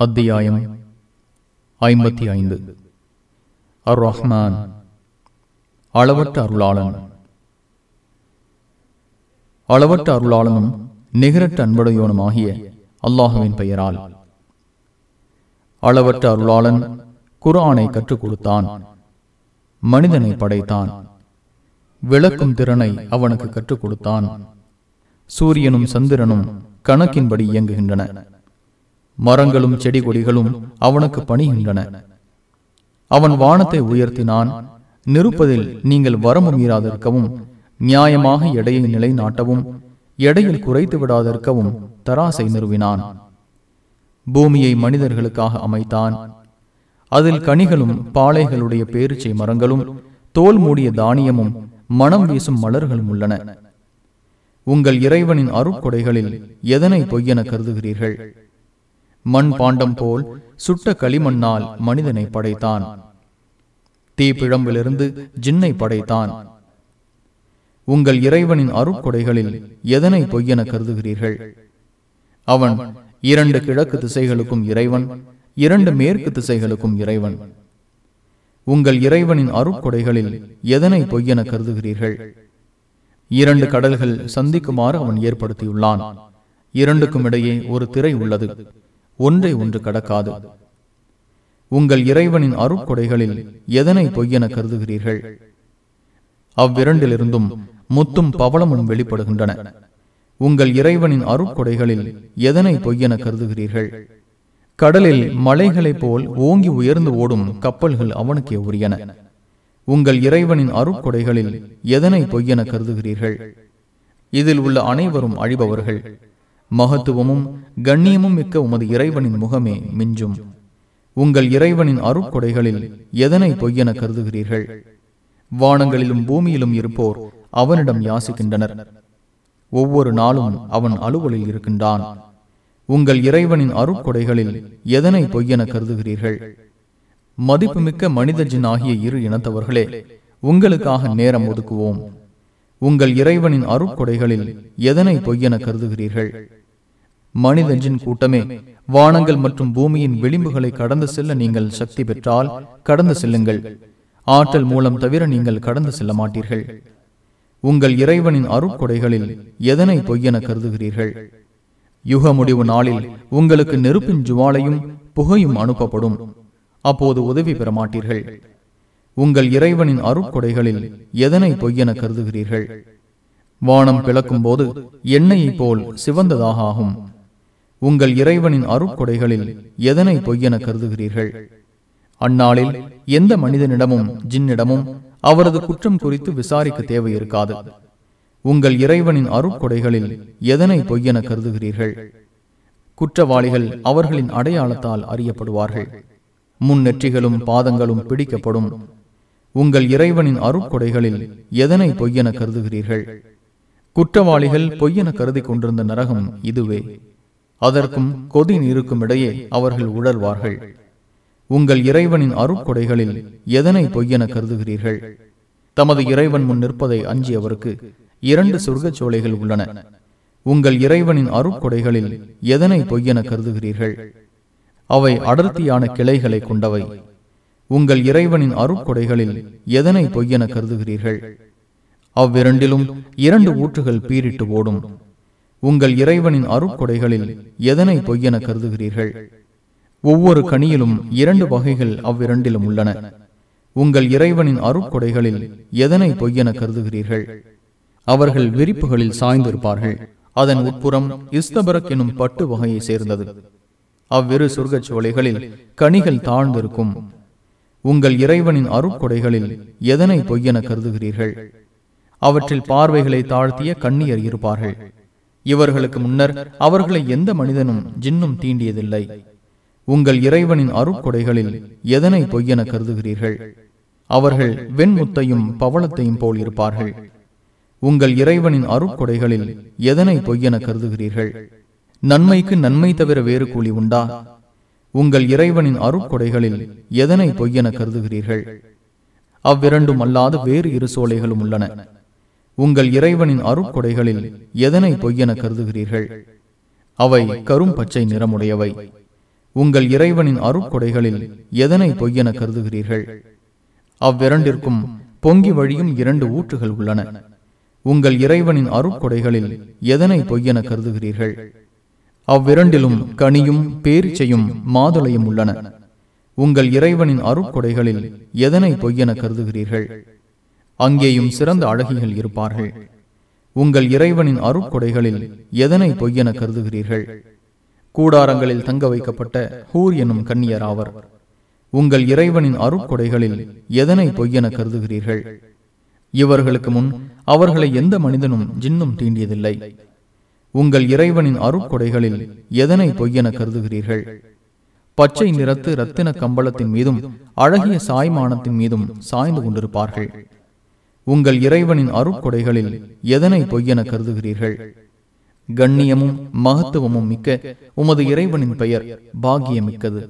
அத்தியாயம் ஐம்பத்தி ஐந்து. அர் ரஹ்மான் அளவற்ற அருளாளன். அளவட்ட அருளாளனும் நிகரற்ற அன்புடையோனுமாகிய அல்லாஹுவின் பெயரால். அளவற்ற அருளாளன் குர்ஆனை கற்றுக் கொடுத்தான். மனிதனை படைத்தான். விளக்கும் திறனை அவனுக்கு கற்றுக் கொடுத்தான். சூரியனும் சந்திரனும் கணக்கின்படி இயங்குகின்றன. மரங்களும் செடி கொடிகளும் அவனுக்கு பணிகின்றன. அவன் வானத்தை உயர்த்தினான். நிருப்பதில் நீங்கள் வரம்பு மீறாதிருக்கவும் நியாயமாக எடையை நிலைநாட்டவும் எடையில் குறைத்து விடாதிருக்கவும் தராசை நிறுவினான். பூமியை மனிதர்களுக்காக அமைத்தான். அதில் கனிகளும் பாளைகளுடைய பேரிச்சை மரங்களும் தோல் மூடிய தானியமும் மனம் வீசும் மலர்களும் உள்ளன. உங்கள் இறைவனின் அருட்கொடைகளில் எதனை பொய்யென கருதுகிறீர்கள்? மண் பாண்டம் போல் சுட்ட களிமண்ணால் மனிதனை படைத்தான். தீப்பிழம்பிலிருந்து ஜின்னை படைத்தான். உங்கள் இறைவனின் அருட்கொடைகளில் எதனை பொய்யென கருதுகிறீர்கள்? அவன் இரண்டு கிழக்கு திசைகளுக்கும் இறைவன் இரண்டு மேற்கு திசைகளுக்கும் இறைவன். உங்கள் இறைவனின் அருட்கொடைகளில் எதனை பொய்யென கருதுகிறீர்கள்? இரண்டு கடல்கள் சந்திக்குமாறு அவன் ஏற்படுத்தியுள்ளான். இரண்டுக்கும் இடையே ஒரு திரை உள்ளது. ஒன்றை ஒன்று கடக்காது. உங்கள் இறைவனின் அருட்கொடைகளில் எதனை பொய்யென கருதுகிறீர்கள்? அவ்விரண்டிலிருந்தும் முத்தும் பவளமும் வெளிப்படுகின்றன. உங்கள் இறைவனின் அருட்கொடைகளில் எதனை பொய்யென கருதுகிறீர்கள்? கடலில் மலைகளைப் போல் ஓங்கி உயர்ந்து ஓடும் கப்பல்கள் அவனுக்கே உரியன. உங்கள் இறைவனின் அருட்கொடைகளில் எதனை பொய்யென கருதுகிறீர்கள்? இதில் உள்ள அனைவரும் அழிபவர்கள். மகத்துவமும் கண்ணியமும் மிக்க உமது இறைவனின் முகமே மிஞ்சும். உங்கள் இறைவனின் அருட்கொடைகளில் எதனை பொய்யென கருதுகிறீர்கள்? வானங்களிலும் பூமியிலும் இருப்போர் அவனிடம் யாசிக்கின்றனர். ஒவ்வொரு நாளும் அவன் அலுவலில் இருக்கின்றான். உங்கள் இறைவனின் அருட்கொடைகளில் எதனை பொய்யென கருதுகிறீர்கள்? மதிப்புமிக்க மனித ஜின் ஆகிய இரு இனத்தவர்களே உங்களுக்காக நேரம் ஒதுக்குவோம். உங்கள் இறைவனின் அருட்கொடைகளில் எதனை பொய்யென கருதுகிறீர்கள்? மனித கூட்டமே வானங்கள் மற்றும் பூமியின் விளிம்புகளை கடந்து செல்ல நீங்கள் சக்தி பெற்றால் கடந்து செல்லுங்கள். ஆற்றல் மூலம் தவிர நீங்கள் கடந்து செல்ல மாட்டீர்கள். உங்கள் இறைவனின் அருட்கொடைகளில் எதனை பொய்யென கருதுகிறீர்கள்? யுக முடிவு நாளில் உங்களுக்கு நெருப்பின் ஜுவாலையும் புகையும் அனுப்பப்படும். அப்போது உதவி பெற மாட்டீர்கள். உங்கள் இறைவனின் அருட்கொடைகளில் எதனை பொய்யென கருதுகிறீர்கள்? வானம் பிளக்கும் போது எண்ணெயைப் போல் சிவந்ததாக ஆகும். உங்கள் இறைவனின் அருட்கொடைகளில் எதனை பொய்யென கருதுகிறீர்கள்? அந்நாளில் எந்த மனிதனிடமும் ஜின்னிடமும் அவரது குற்றம் குறித்து விசாரிக்க தேவை இருக்காது. உங்கள் இறைவனின் அருட்கொடைகளில் எதனை பொய்யென கருதுகிறீர்கள்? குற்றவாளிகள் அவர்களின் அடையாளத்தால் அறியப்படுவார்கள். முன் நெற்றிகளும் பாதங்களும் பிடிக்கப்படும். உங்கள் இறைவனின் அருட்கொடைகளில் எதனை பொய்யென கருதுகிறீர்கள்? குற்றவாளிகள் பொய்யென கருதி கொண்டிருந்த நரகம் இதுவே. அதற்கும் கொதி நீருக்கும் இடையே அவர்கள் உழல்வார்கள். உங்கள் இறைவனின் அருட்கொடைகளில் எதனை பொய்யென கருதுகிறீர்கள்? தமது இறைவன் முன் நிற்பதை அஞ்சியவருக்கு இரண்டு சொர்க்கச்சோலைகள் உள்ளன. உங்கள் இறைவனின் அருட்கொடைகளில் எதனை பொய்யென கருதுகிறீர்கள்? அவை அடர்த்தியான கிளைகளை கொண்டவை. உங்கள் இறைவனின் அருட்கொடைகளில் எதனை பொய்யென கருதுகிறீர்கள்? அவ்விரண்டிலும் இரண்டு ஊற்றுகள் பீரிட்டு ஓடும். உங்கள் இறைவனின் அருட்கொடைகளில் எதனை பொய்யென கருதுகிறீர்கள்? ஒவ்வொரு கனியிலும் இரண்டு வகைகள் அவ்விரண்டிலும் உள்ளன. உங்கள் இறைவனின் அருட்கொடைகளில் எதனை பொய்யென கருதுகிறீர்கள்? அவர்கள் விரிப்புகளில் சாய்ந்திருப்பார்கள். அதன் உட்புறம் இஸ்தபரக் எனும் பட்டு வகையை சேர்ந்தது. அவ்விரு சொர்க்கச் சோலைகளில் கனிகள் தாழ்ந்திருக்கும். உங்கள் இறைவனின் அருட்கொடைகளில் எதனை பொய்யென கருதுகிறீர்கள்? அவற்றில் பார்வைகளை தாழ்த்திய கண்ணியர் இருப்பார்கள். இவர்களுக்கு முன்னர் அவர்களை எந்த மனிதனும் ஜின்னும் தீண்டியதில்லை. உங்கள் இறைவனின் அருட்கொடைகளில் எதனை பொய்யென கருதுகிறீர்கள்? அவர்கள் வெண்முத்தையும் பவளத்தையும் போல் இருப்பார்கள். உங்கள் இறைவனின் அருட்கொடைகளில் எதனை பொய்யென கருதுகிறீர்கள்? நன்மைக்கு நன்மை தவிர வேறு கூலி உண்டா? உங்கள் இறைவனின் அருட்கொடைகளில் எதனை பொய்யென கருதுகிறீர்கள்? அவ்விரண்டும் அல்லாத வேறு இரு சோலைகளும் உள்ளன. உங்கள் இறைவனின் அருட்கொடைகளில் எதனை பொய்யென கருதுகிறீர்கள்? அவை கரும் பச்சை நிறமுடையவை. உங்கள் இறைவனின் அருட்கொடைகளில் எதனை பொய்யென கருதுகிறீர்கள்? அவ்விரண்டிற்கும் பொங்கி வழியும் இரண்டு ஊற்றுகள் உள்ளன. உங்கள் இறைவனின் அருட்கொடைகளில் எதனை பொய்யென கருதுகிறீர்கள்? அவ்விரண்டிலும் கனியும் பேரிச்சையும் மாதுளையும் உள்ளன. உங்கள் இறைவனின் அருட்கொடைகளில் எதனை பொய்யென கருதுகிறீர்கள்? அங்கேயும் சிறந்த அழகிகள் இருப்பார்கள். உங்கள் இறைவனின் அருட்கொடைகளில் எதனை பொய்யென கருதுகிறீர்கள்? கூடாரங்களில் தங்க வைக்கப்பட்ட ஹூர் என்னும் கண்ணியர் ஆவர். உங்கள் இறைவனின் அருட்கொடைகளில் எதனை பொய்யென கருதுகிறீர்கள்? இவர்களுக்கு முன் அவர்களை எந்த மனிதனும் ஜின்னும் தீண்டியதில்லை. உங்கள் இறைவனின் அருட்கொடைகளில் எதனை பொய்யென கருதுகிறீர்கள்? பச்சை நிறத்து இரத்தின கம்பளத்தின் மீதும் அழகிய சாய்மானத்தின் மீதும் சாய்ந்து கொண்டிருப்பார்கள். உங்கள் இறைவனின் அருட்கொடைகளில் எதனை பொய்யென கருதுகிறீர்கள்? கண்ணியமும் மகத்துவமும் மிக்க உமது இறைவனின் பெயர் பாகியமிக்கது